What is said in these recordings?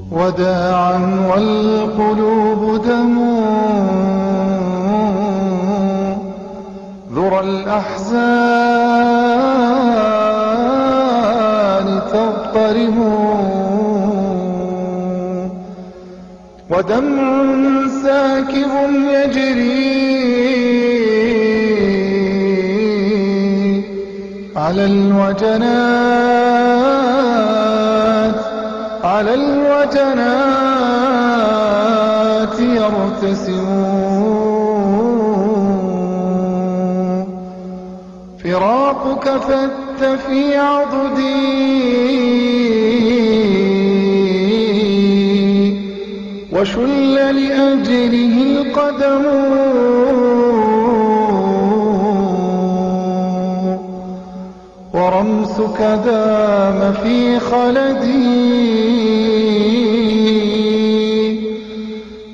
وداعا والقلوب دموع. ذرى الأحزان تضطرم ودمع ساكب يجري. على الوجنات. على الوجنات يرتسم فراقك فت في عضدي. وشل لأجله القدم. ورمسك دام في خلدي.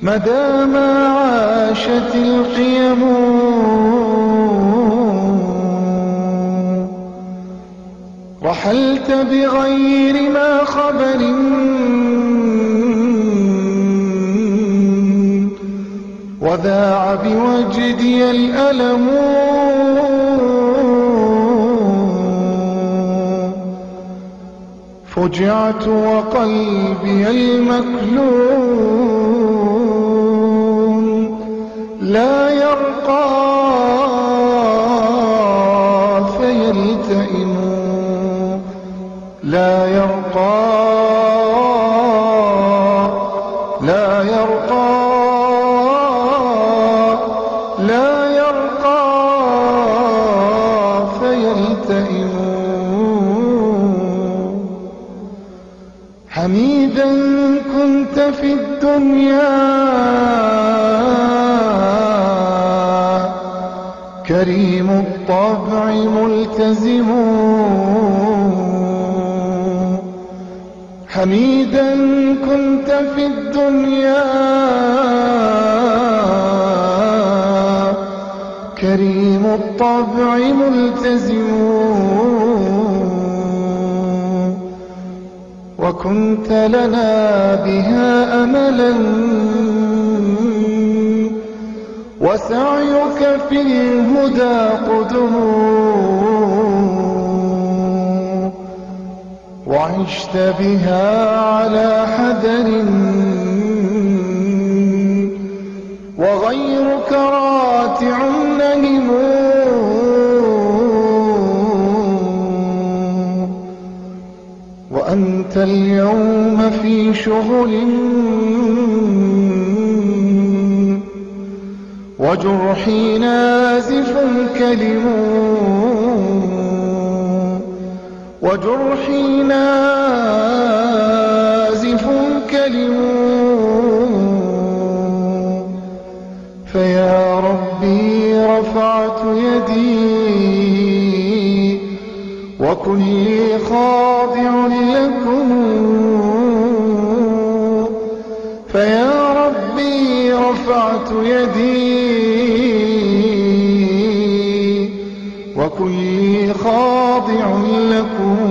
مدى ما عاشت القيم. رحلت بغير ما خبر. وذاع بوجدي الألم. فجعت وقلبي المكلوم لا يرقى فيلتئم لا يرقى لا يرقى لا يرقى فيلتئم حميدا كنت في الدنيا. كريم الطبع ملتزم. حميدا كنت في الدنيا. كريم الطبع ملتزم. وكنت لنا بها أملا. وسعيك في الهدى قدم. وعشت بها على حذر. وغيرك راتع نهم وأنت اليوم في شغل. وجرحي نازف كلم وجرحي نازف كلم فيا ربي رفعت يدي وكلي خاضع لكم رفعت يدي وكلي خاضع لكم.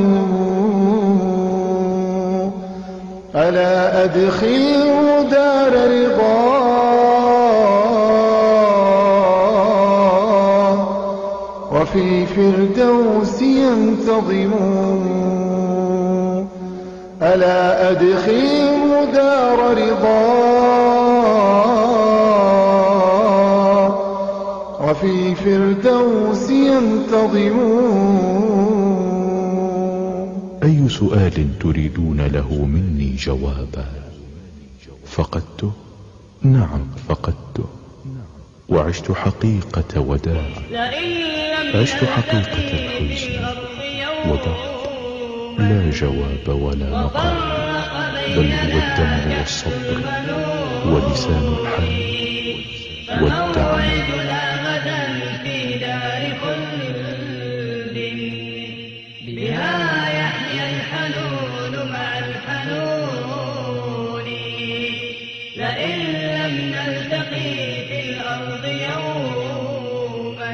ألا أدخله دار رضا. وفي الفردوس ينتظم ألا أدخله دار رضا. وفي الفردوس ينتظم أي سؤال تريدون له مني جوابا؟ فقدته؟ نعم فقدته. وعشت حقيقة وداع. عشت حقيقة الحزن. وبعد لا جواب ولا مقال بل هو الدم والصبر ولسان الحال والدعم. بها يحيا الحنون مع الحنون. لئن لم نلتقي في الأرض يوما